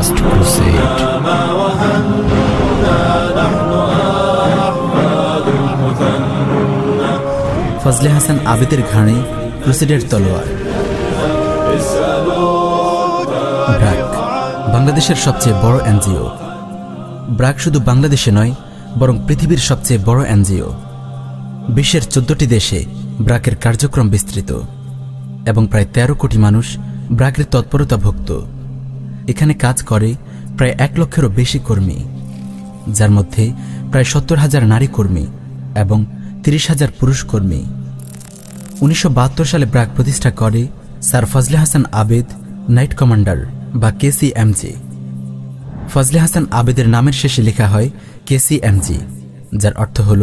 Last Crusade. Fazle Hasan আবেদের ঘাড়ে ক্রুসেডের তলোয়ার। ব্র্যাক বাংলাদেশের সবচেয়ে বড় এনজিও। ব্র্যাক শুধু বাংলাদেশে নয়, বরং পৃথিবীর সবচেয়ে বড় এনজিও। বিশ্বের চোদ্দটি দেশে ব্র্যাকের কার্যক্রম বিস্তৃত, এবং প্রায় ১৩ কোটি মানুষ ব্রাকের তৎপরতা ভুক্ত এখানে কাজ করে প্রায় এক লক্ষেরও বেশি কর্মী, যার মধ্যে প্রায় সত্তর হাজার নারী কর্মী এবং তিরিশ হাজার পুরুষ কর্মী। উনিশশো বাহাত্তর সালে ব্র্যাক প্রতিষ্ঠা করে Sir Fazle Hasan Abed, knight commander বা কেসিএমজি ফজলে হাসান আবেদের নামের শেষে লেখা হয় কেসিএমজি যার অর্থ হল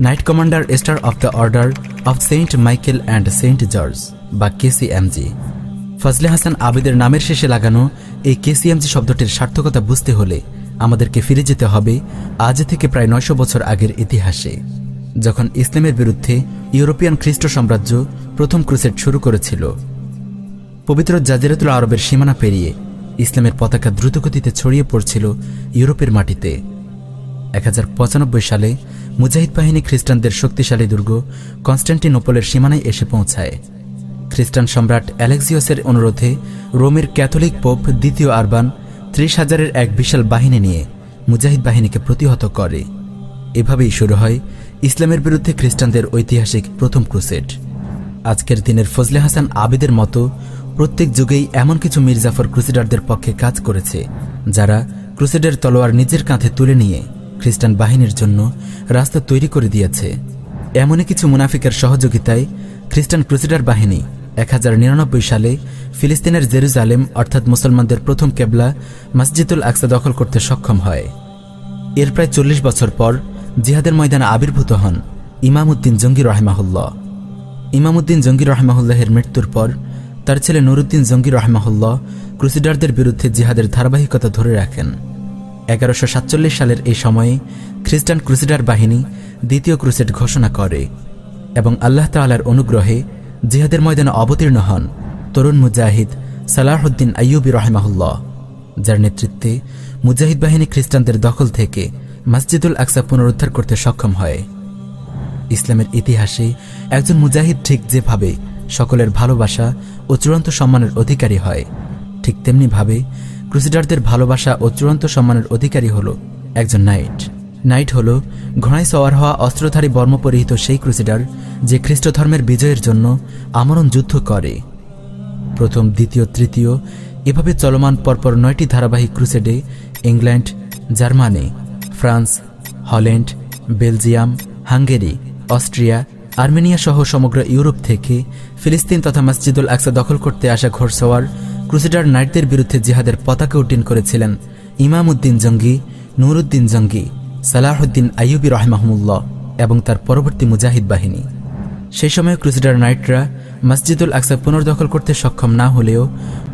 knight commander star of the order of Saint Michael and Saint George বা কেসিএমজি ফজলে হাসান আবেদের নামের শেষে লাগানো এই কেসিএমজি শব্দটির সার্থকতা বুঝতে হলে আমাদেরকে ফিরে যেতে হবে আজ থেকে প্রায় নয়শো বছর আগের ইতিহাসে। যখন ইসলামের বিরুদ্ধে ইউরোপিয়ান খ্রিস্ট সাম্রাজ্য প্রথম ক্রুসেড শুরু করেছিল, পবিত্র জাজিরাতুল আরবের সীমানা পেরিয়ে ইসলামের পতাকা দ্রুতগতিতে ছড়িয়ে পড়ছিল ইউরোপের মাটিতে। এক হাজার পঁচানব্বই সালে মুজাহিদ বাহিনী খ্রিস্টানদের শক্তিশালী দুর্গ কনস্ট্যান্টিনোপলের সীমানায় এসে পৌঁছায়। খ্রিস্টান সম্রাট অ্যালেক্সিয়াসের অনুরোধে রোমের ক্যাথলিক পোপ দ্বিতীয় আরবান ত্রিশ হাজারের এক বিশাল বাহিনী নিয়ে মুজাহিদ বাহিনীকে প্রতিহত করে। এভাবেই শুরু হয় ইসলামের বিরুদ্ধে খ্রিস্টানদের ঐতিহাসিক প্রথম ক্রুসেড। আজকের দিনের ফজলে হাসান আবেদের মতো প্রত্যেক যুগেই এমন কিছু মির্জাফর ক্রুসেডারদের পক্ষে কাজ করেছে, যারা ক্রুসেডের তলোয়ার নিজের কাঁধে তুলে নিয়ে খ্রিস্টান বাহিনীর জন্য রাস্তা তৈরি করে দিয়েছে। এমনই কিছু মুনাফিকের সহযোগিতায় খ্রিস্টান ক্রুসেডার বাহিনী এক হাজার নিরানব্বই সালে ফিলিস্তিনের জেরুজালেম, অর্থাৎ মুসলমানদের প্রথম কেবলা, মসজিদুল আকসা দখল করতে সক্ষম হয়। এর প্রায় চল্লিশ বছর পর জিহাদের ময়দানে আবির্ভূত হন ইমামউদ্দিন জঙ্গি রহমাহুল্লাহ। ইমামউদ্দিন জঙ্গি রহমাহুল্লাহের মৃত্যুর পর তার ছেলে নুরুদ্দিন জঙ্গি রহমাহুল্লাহ ক্রুসিডারদের বিরুদ্ধে জিহাদের ধারাবাহিকতা ধরে রাখেন। এগারোশো সাতচল্লিশ সালের এই সময়ে খ্রিস্টান ক্রুসিডার বাহিনী দ্বিতীয় ক্রুসেড ঘোষণা করে এবং আল্লাহ তাল্লার অনুগ্রহে জিহাদের ময়দানে অবতীর্ণ হন তরুণ মুজাহিদ সালাহুদ্দিন আইয়ুবি রহমাহুল্লাহ, যার নেতৃত্বে মুজাহিদ বাহিনী খ্রিস্টানদের দখল থেকে মসজিদুল আকসা পুনরুদ্ধার করতে সক্ষম হয়। ইসলামের ইতিহাসে একজন মুজাহিদ ঠিক যেভাবে সকলের ভালোবাসা ও চূড়ান্ত সম্মানের অধিকারী হয়, ঠিক তেমনিভাবে ক্রুসিডারদের ভালোবাসা ও চূড়ান্ত সম্মানের অধিকারী হল একজন নাইট। নাইট হল ঘোড়ায় সওয়ার হওয়া অস্ত্রধারী বর্মপরিহিত সেই ক্রুসিডার যে খ্রিস্ট ধর্মের বিজয়ের জন্য আমরণ যুদ্ধ করে। প্রথম, দ্বিতীয়, তৃতীয় এভাবে চলমান পরপর নয়টি ধারাবাহিক ক্রুসেডে England, Germany, France, Holland, Belgium, Hungary, Austria, Armenia সহ সমগ্র ইউরোপ থেকে ফিলিস্তিন তথা মসজিদুল আকসা দখল করতে আসা ঘোরসওয়ার ক্রুসেডার নাইটদের বিরুদ্ধে জিহাদের পতাকা উড্ডীন করেছিলেন ইমাম উদ্দিন জঙ্গি নুরুদ্দিন জঙ্গি। সালাহুদ্দিন আইয়ুবি রহমাহমুল্লাহ এবং তার পরবর্তী মুজাহিদ বাহিনী। সেই সময় ক্রুসেডার নাইটরা মসজিদুল আকসা পুনর্দখল করতে সক্ষম না হলেও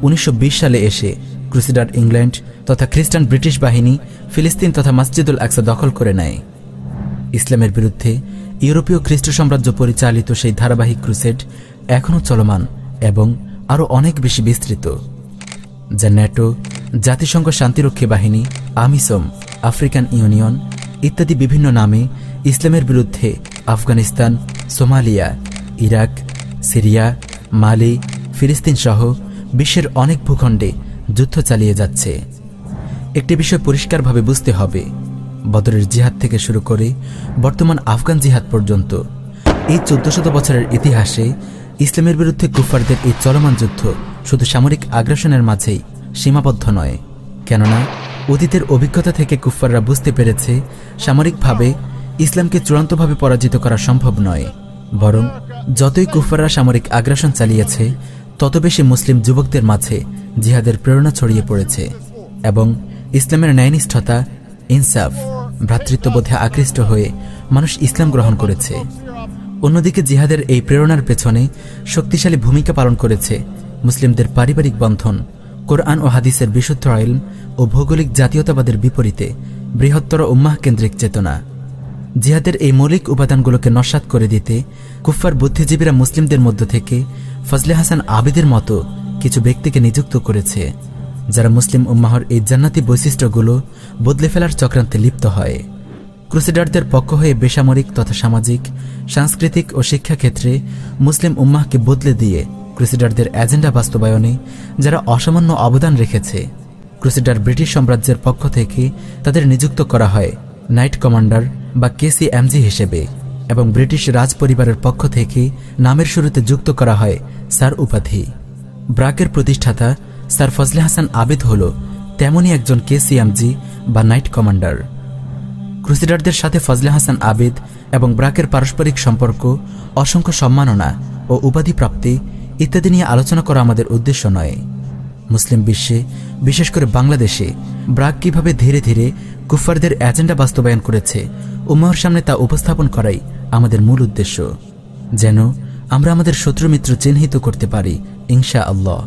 উনিশশো সালে এসে ক্রুসেডার ইংল্যান্ড তথা খ্রিস্টান ব্রিটিশ বাহিনী, ফিলিস্তিন তথা মসজিদুল আকসা দখল করে নেয়। ইসলামের বিরুদ্ধে ইউরোপীয় খ্রিস্ট সাম্রাজ্য পরিচালিত সেই ধারাবাহিক ক্রুসেড এখনও চলমান এবং আরও অনেক বেশি বিস্তৃত। যা ন্যাটো, জাতিসংঘ শান্তিরক্ষী বাহিনী, আমিসম, আফ্রিকান ইউনিয়ন ইত্যাদি বিভিন্ন নামে ইসলামের বিরুদ্ধে Afghanistan, Somalia, Iraq, Syria, Mali ফিলিস্তিন সহ বিশ্বের অনেক ভূখণ্ডে যুদ্ধ চালিয়ে যাচ্ছে। একটি বিষয় পরিষ্কারভাবে বুঝতে হবে, বদরের জিহাদ থেকে শুরু করে বর্তমান আফগান জিহাদ পর্যন্ত। এই চোদ্দশত বছরের ইতিহাসে ইসলামের বিরুদ্ধে কুফারদের এই চলমান যুদ্ধ শুধু সামরিক আগ্রাসনের মাঝেই সীমাবদ্ধ নয়। কেননা অতীতের অভিজ্ঞতা থেকে কুফাররা বুঝতে পেরেছে, সামরিকভাবে ইসলামকে চূড়ান্তভাবে পরাজিত করা সম্ভব নয়। বরং, যতই কুফাররা সামরিক আগ্রাসন চালিয়েছে, তত বেশি মুসলিম যুবকদের মাঝে জিহাদের প্রেরণা ছড়িয়ে পড়েছে এবং ইসলামের ন্যায়নিষ্ঠতা, ইনসাফ, ভ্রাতৃত্ববোধে আকৃষ্ট হয়ে মানুষ ইসলাম গ্রহণ করেছে। অন্যদিকে জিহাদের এই প্রেরণার পেছনে শক্তিশালী ভূমিকা পালন করেছে মুসলিমদের পারিবারিক বন্ধন কোরআন ও হাদিসের বিশুদ্ধ আইল ও ভৌগোলিক জাতীয়তাবাদের বিপরীতে বৃহত্তর উম্মাহ কেন্দ্রিক চেতনা। জিহাদের এই মৌলিক উপাদানগুলোকে নস্বাত করে দিতে কুফফার বুদ্ধিজীবীরা মুসলিমদের মধ্য থেকে ফজলে হাসান আবিদের মতো কিছু ব্যক্তিকে নিযুক্ত করেছে, যারা মুসলিম উম্মাহর এই জান্নাতি বৈশিষ্ট্যগুলো বদলে ফেলার চক্রান্তে লিপ্ত হয়। ক্রুসিডারদের পক্ষ হয়ে বেসামরিক তথা সামাজিক, সাংস্কৃতিক ও শিক্ষাক্ষেত্রে মুসলিম উম্মাহকে বদলে দিয়ে ক্রুসিডারদের এজেন্ডা বাস্তবায়নে যারা অসামান্য অবদান রেখেছে, ক্রুসিডার ব্রিটিশ সাম্রাজ্যের পক্ষ থেকে তাদের নিযুক্ত করা হয় নাইট কমান্ডার বা কেসিএমজি হিসেবে এবং ব্রিটিশ রাজ পরিবারের পক্ষ থেকে নামের শুরুতে যুক্ত করা হয় স্যার উপাধি। ব্রাকের প্রতিষ্ঠাতা স্যার ফজলে হাসান আবেদ হল তেমনই একজন কেসিএমজি বা নাইট কমান্ডার। ক্রুসিডারদের সাথে ফজলে হাসান আবেদ এবং ব্রাকের পারস্পরিক সম্পর্ক অসংখ্য সম্মাননা ও উপাধি প্রাপ্তি ইত্যাদি নিয়ে আলোচনা করা আমাদের উদ্দেশ্য নয়। মুসলিম বিশ্বে, বিশেষ করে বাংলাদেশে ব্রাক কীভাবে ধীরে ধীরে কুফারদের এজেন্ডা বাস্তবায়ন করেছে উম্মাহর সামনে তা উপস্থাপন করাই আমাদের মূল উদ্দেশ্য। যেন আমরা আমাদের শত্রু মিত্র চিহ্নিত করতে পারি ইনশা আল্লাহ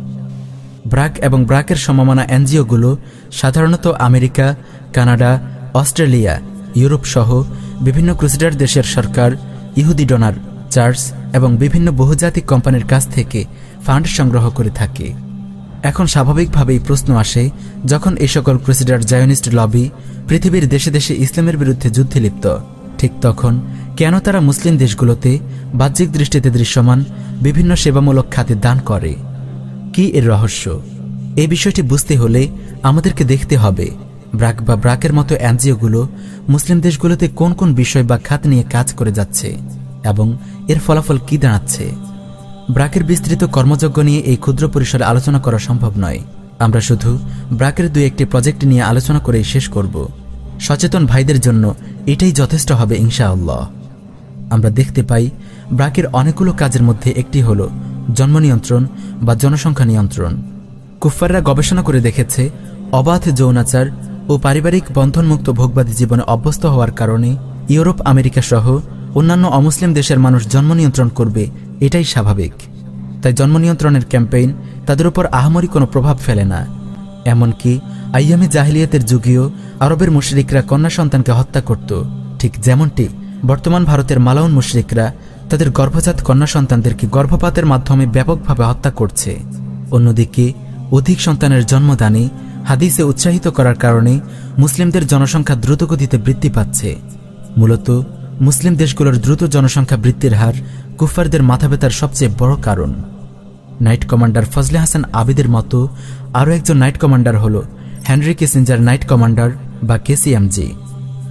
ব্রাক এবং ব্রাকের সমমানা এনজিওগুলো সাধারণত আমেরিকা, কানাডা, অস্ট্রেলিয়া, ইউরোপ সহ বিভিন্ন ক্রুসিডার দেশের সরকার, ইহুদি ডোনার, চার্চ এবং বিভিন্ন বহুজাতিক কোম্পানির কাছ থেকে ফান্ড সংগ্রহ করে থাকে। এখন স্বাভাবিকভাবেই প্রশ্ন আসে, যখন এই সকল ক্রুসিডার জায়নিস্ট লবি পৃথিবীর দেশে দেশে ইসলামের বিরুদ্ধে যুদ্ধে লিপ্ত, ঠিক তখন কেন তারা মুসলিম দেশগুলোতে বাহ্যিক দৃষ্টিতে দৃশ্যমান বিভিন্ন সেবামূলক খাতে দান করে? কি এর রহস্য? এই বিষয়টি বুঝতে হলে আমাদেরকে দেখতে হবে, ব্রাক বা ব্রাকের মতো এনজিওগুলো মুসলিম দেশগুলোতে কোন কোন বিষয় বা খাত নিয়ে কাজ করে যাচ্ছে এবং এর ফলাফল কি দাঁড়াচ্ছে? ব্রাকের বিস্তৃত কর্মযজ্ঞ নিয়ে এই ক্ষুদ্র পরিসরে আলোচনা করা সম্ভব নয়। আমরা শুধু ব্রাকের দুই একটি প্রজেক্ট নিয়ে আলোচনা করেই শেষ করব। সচেতন ভাইদের জন্য এটাই যথেষ্ট হবে, ইনশাআল্লাহ। আমরা দেখতে পাই, ব্রাকের অনেকগুলো কাজের মধ্যে একটি হল জন্ম নিয়ন্ত্রণ বা জনসংখ্যা নিয়ন্ত্রণ। কুফাররা গবেষণা করে দেখেছে, অবাধ যৌনাচার ও পারিবারিক বন্ধনমুক্ত ভোগবাদী জীবনে অভ্যস্ত হওয়ার কারণে ইউরোপ, আমেরিকা সহ অন্যান্য অমুসলিম দেশের মানুষ জন্ম নিয়ন্ত্রণ করবে, এটাই স্বাভাবিক। তাই জন্ম নিয়ন্ত্রণের ক্যাম্পেইন তাদের উপর আহামরি কোনো প্রভাব ফেলে না। এমনকি আইয়ামে জাহিলিয়াতের যুগীয় আরবের মুশরিকরা কন্যা সন্তানকে হত্যা করত। ঠিক যেমনটি বর্তমান ভারতের মালাউন মুশরিকরা তাদের গর্ভজাত কন্যা সন্তানদেরকে গর্ভপাতের মাধ্যমে ব্যাপকভাবে হত্যা করছে। অন্যদিকে অধিক সন্তানের জন্মদানে হাদিসে উৎসাহিত করার কারণে মুসলিমদের জনসংখ্যা দ্রুতগতিতে বৃদ্ধি পাচ্ছে। মূলত মুসলিম দেশগুলোর দ্রুত জনসংখ্যা বৃদ্ধির হার কুফারদের মাথা ব্যথার সবচেয়ে বড় কারণ। নাইট কমান্ডার ফজলে হাসান আবিদের মতো আরও একজন নাইট কমান্ডার হল হেনরি কেসেঞ্জার নাইট কমান্ডার বা কেসিএমজি।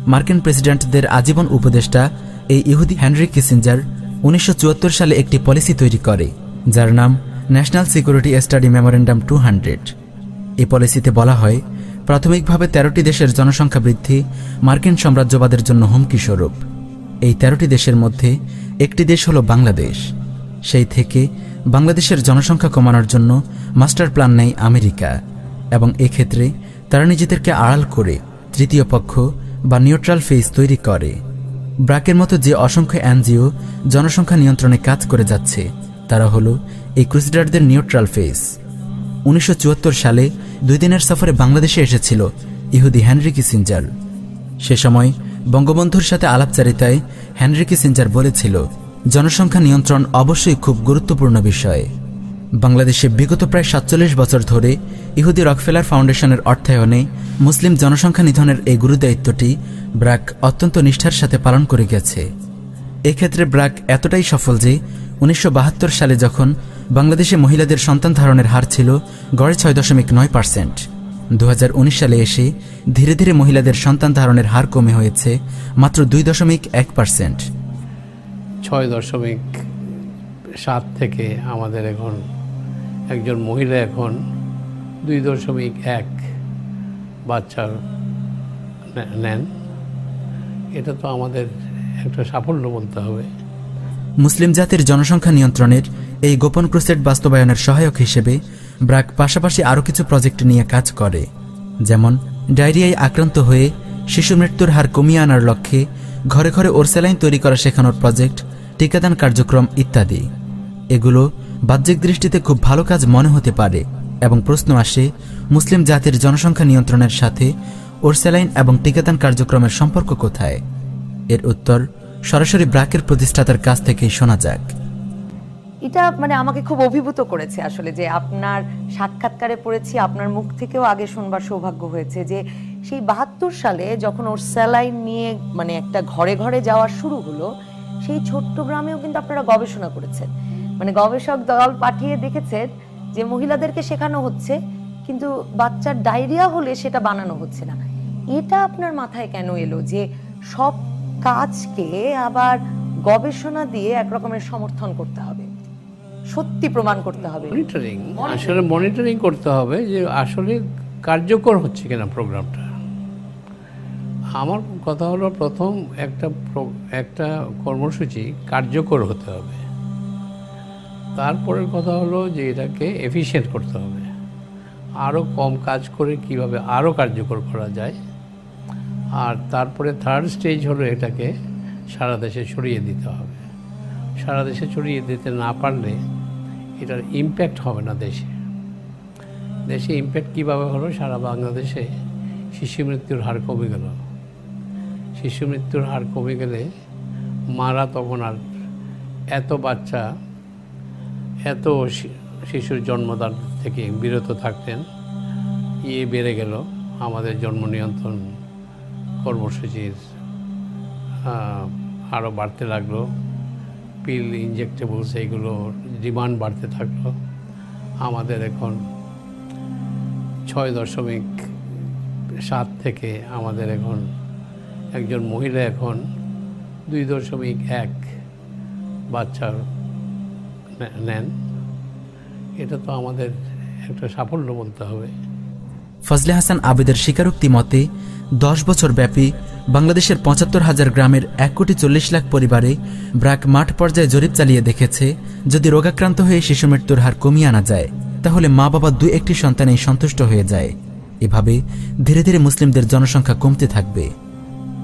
মার্কিন প্রেসিডেন্টদের আজীবন উপদেষ্টা এই ইহুদি হেনরি কিসিঞ্জার উনিশশো সালে একটি পলিসি তৈরি করে, যার নাম national security study memorandum two hundred. এই পলিসিতে বলা হয়, প্রাথমিকভাবে তেরোটি দেশের জনসংখ্যা বৃদ্ধি মার্কিন সাম্রাজ্যবাদের জন্য হুমকি স্বরূপ। এই তেরোটি দেশের মধ্যে একটি দেশ হল বাংলাদেশ। সেই থেকে বাংলাদেশের জনসংখ্যা কমানোর জন্য মাস্টার প্ল্যান নেয় আমেরিকা এবং এক্ষেত্রে তারা নিজেদেরকে আড়াল করে তৃতীয় পক্ষ বা নিউট্রাল ফেস তৈরি করে। ব্রাকের মতো যে অসংখ্য এনজিও জনসংখ্যা নিয়ন্ত্রণে কাজ করে যাচ্ছে, তারা হল এই ক্রুসিডারদের নিউট্রাল ফেস। উনিশশো সালে দুই দিনের সফরে বাংলাদেশে এসেছিল ইহুদি হেনরি কিসিঞ্জার। সে সময় বঙ্গবন্ধুর সাথে আলাপচারিতায় হেনরি কিসিঞ্জার বলেছিল, জনসংখ্যা নিয়ন্ত্রণ অবশ্যই খুব গুরুত্বপূর্ণ বিষয়। বাংলাদেশে বিগত প্রায় সাতচল্লিশ বছর ধরে ইহুদি রকফেলার ফাউন্ডেশনের অর্থায়নে মুসলিম জনসংখ্যা নিধনের এই গুরুদায়িত্বটি ব্রাক অত্যন্ত নিষ্ঠার সাথে পালন করে গেছে। এক্ষেত্রে ব্রাক এতটাই সফল যে উনিশশো বাহাত্তর সালে যখন বাংলাদেশে মহিলাদের সন্তান ধারণের হার ছিল গড়ে ছয় দশমিক নয় পার্সেন্ট। দু হাজার উনিশ সালে এসে ধীরে ধীরে মহিলাদের সন্তান ধারণের হার কমে হয়েছে মাত্র দুই দশমিক এক পার্সেন্ট। ছয় দশমিক সাত থেকে আমাদের এখন একজন মহিলা এখন দুই দশমিক এক বাচ্চা নেন। এটা তো আমাদের একটা সাফল্য বলতে হবে। মুসলিম জাতির জনসংখ্যা নিয়ন্ত্রণের এই গোপন ক্রুসেট বাস্তবায়নের সহায়ক হিসেবে ব্রাক পাশাপাশি আরও কিছু প্রজেক্ট নিয়ে কাজ করে, যেমন ডায়রিয়ায় আক্রান্ত হয়ে শিশু মৃত্যুর হার কমিয়ে আনার লক্ষ্যে ঘরে ঘরে ওরসেলাইন তৈরি করা শেখানোর প্রজেক্ট, টিকাদান কার্যক্রম ইত্যাদি। এগুলো বাহ্যিক দৃষ্টিতে খুব ভালো কাজ মনে হতে পারে এবং প্রশ্ন আসে, মুসলিম জাতির জনসংখ্যা নিয়ন্ত্রণের সাথে ওরসেলাইন এবং টিকাদান কার্যক্রমের সম্পর্ক কোথায়? এর উত্তর সরাসরি ব্রাকের প্রতিষ্ঠাতার কাছ থেকেই শোনা যাক। এটা মানে আমাকে খুব অভিভূত করেছে আসলে যে আপনার সাক্ষাৎকারে পড়েছি, আপনার মুখ থেকেও আগে শুনবার সৌভাগ্য হয়েছে যে সেই বাহাত্তর সালে যখন ওর স্যালাইন নিয়ে মানে একটা ঘরে ঘরে যাওয়া শুরু হলো, সেই ছোট্ট গ্রামেও কিন্তু আপনারা গবেষণা করেছেন। মানে গবেষক দল পাঠিয়ে দেখেছেন যে মহিলাদেরকে শেখানো হচ্ছে, কিন্তু বাচ্চার ডায়রিয়া হলে সেটা বানানো হচ্ছে না। এটা আপনার মাথায় কেন এলো যে সব কাজকে আবার গবেষণা দিয়ে এক রকমের সমর্থন করতে হবে? সত্যি প্রমাণ করতে হবে। মনিটরিং আসলে মনিটরিং করতে হবে যে আসলে কার্যকর হচ্ছে কিনা প্রোগ্রামটা। আমার কথা হলো প্রথম একটা একটা কর্মসূচি কার্যকর হতে হবে। তারপরের কথা হলো যে এটাকে এফিশিয়েন্ট করতে হবে। আরও কম কাজ করে কীভাবে আরও কার্যকর করা যায়। আর তারপরে থার্ড স্টেজ হলো এটাকে সারা দেশে ছড়িয়ে দিতে হবে। সারা দেশে ছড়িয়ে দিতে না পারলে এটার ইম্প্যাক্ট হবে না দেশে। দেশে ইম্প্যাক্ট কীভাবে হলো? সারা বাংলাদেশে শিশু মৃত্যুর হার কমে গেল। শিশু মৃত্যুর হার কমে গেলে মারা তখন আর এত বাচ্চা, এত শিশুর জন্মদান থেকে বিরত থাকতেন ইয়ে বেড়ে গেল আমাদের জন্ম নিয়ন্ত্রণ কর্মসূচির আরও বাড়তে লাগল। পিল ইনজেক্টেবলস এইগুলো ডিমান্ড বাড়তে থাকল। আমাদের এখন ছয় দশমিক সাত থেকে আমাদের এখন একজন মহিলা এখন দুই দশমিক এক বাচ্চা নেন। এটা তো আমাদের একটা সাফল্য বলতে হবে। ফজলে হাসান আবেদের স্বীকারোক্তি মতে দশ বছর ব্যাপী বাংলাদেশের পঁচাত্তর হাজার গ্রামের এক কোটি চল্লিশ লাখ পরিবারে ব্র্যাক মাঠ পর্যায়ে জরিপ চালিয়ে দেখেছে, যদি রোগাক্রান্ত হয়ে শিশু মৃত্যুর হার কমিয়ে আনা যায়, তাহলে মা বাবা দু একটি সন্তানেই সন্তুষ্ট হয়ে যায়। এভাবে ধীরে ধীরে মুসলিমদের জনসংখ্যা কমতে থাকবে।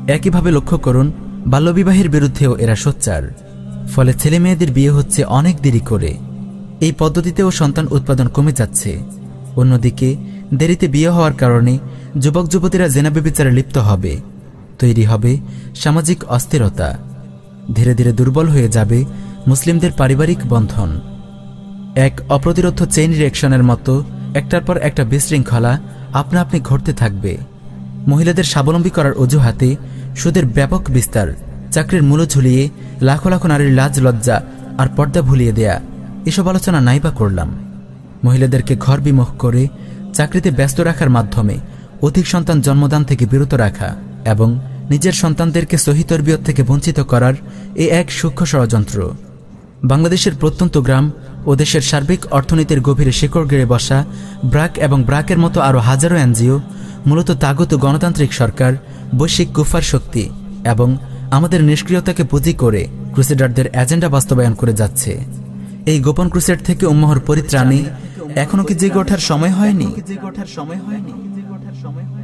একইভাবে লক্ষ্য করুন, বাল্যবিবাহের বিরুদ্ধেও এরা সোচ্চার। ফলে ছেলে মেয়েদের বিয়ে হচ্ছে অনেক দেরি করে। এই পদ্ধতিতেও সন্তান উৎপাদন কমে যাচ্ছে। অন্যদিকে দেরিতে বিয়ে হওয়ার কারণে যুবক যুবতীরা জেনাবে বিচারে লিপ্ত হবে। তৈরি হবে সামাজিক অস্থিরতা। ধীরে ধীরে দুর্বল হয়ে যাবে মুসলিমদের পারিবারিক বন্ধন। এক অপ্রতিরোধ চেইন রিয়েকশনের মতো একটার পর একটা বিশৃঙ্খলা আপনা আপনি ঘটতে থাকবে। মহিলাদের স্বাবলম্বী করার অজুহাতে সুদের ব্যাপক বিস্তার, চাকরির মূল্য ঝুলিয়ে লাখো লাখো নারীর লাজ, লজ্জা আর পর্দা ভুলিয়ে দেয়া, এসব আলোচনা নাইবা করলাম। মহিলাদেরকে ঘর বিমুখ করে চাকরিতে ব্যস্ত রাখার মাধ্যমে অধিক সন্তান জন্মদান থেকে বিরত রাখা। এবং নিজের সন্তানদেরকে সহি তরবিয়ত থেকে বঞ্চিত করার এ এক সূক্ষ্ম ষড়যন্ত্র। বাংলাদেশের প্রত্যন্ত গ্রাম ও দেশের সার্বিক অর্থনীতির গভীরে শিকড় গেড়ে বসা ব্রাক এবং ব্রাকের মতো আরও হাজারো এনজিও, মূলত তাগত গণতান্ত্রিক সরকার, বৈশ্বিক কুফার শক্তি এবং আমাদের নিষ্ক্রিয়তাকে পুঁজি করে ক্রুসেডারদের এজেন্ডা বাস্তবায়ন করে যাচ্ছে। এই গোপন ক্রুসেড থেকে উম্মহর পরিত্রাণে এখনও কি জেগে ওঠার সময় হয়নি জেগে ওঠার সময় হয়নি জেগে ওঠার সময় হয়নি?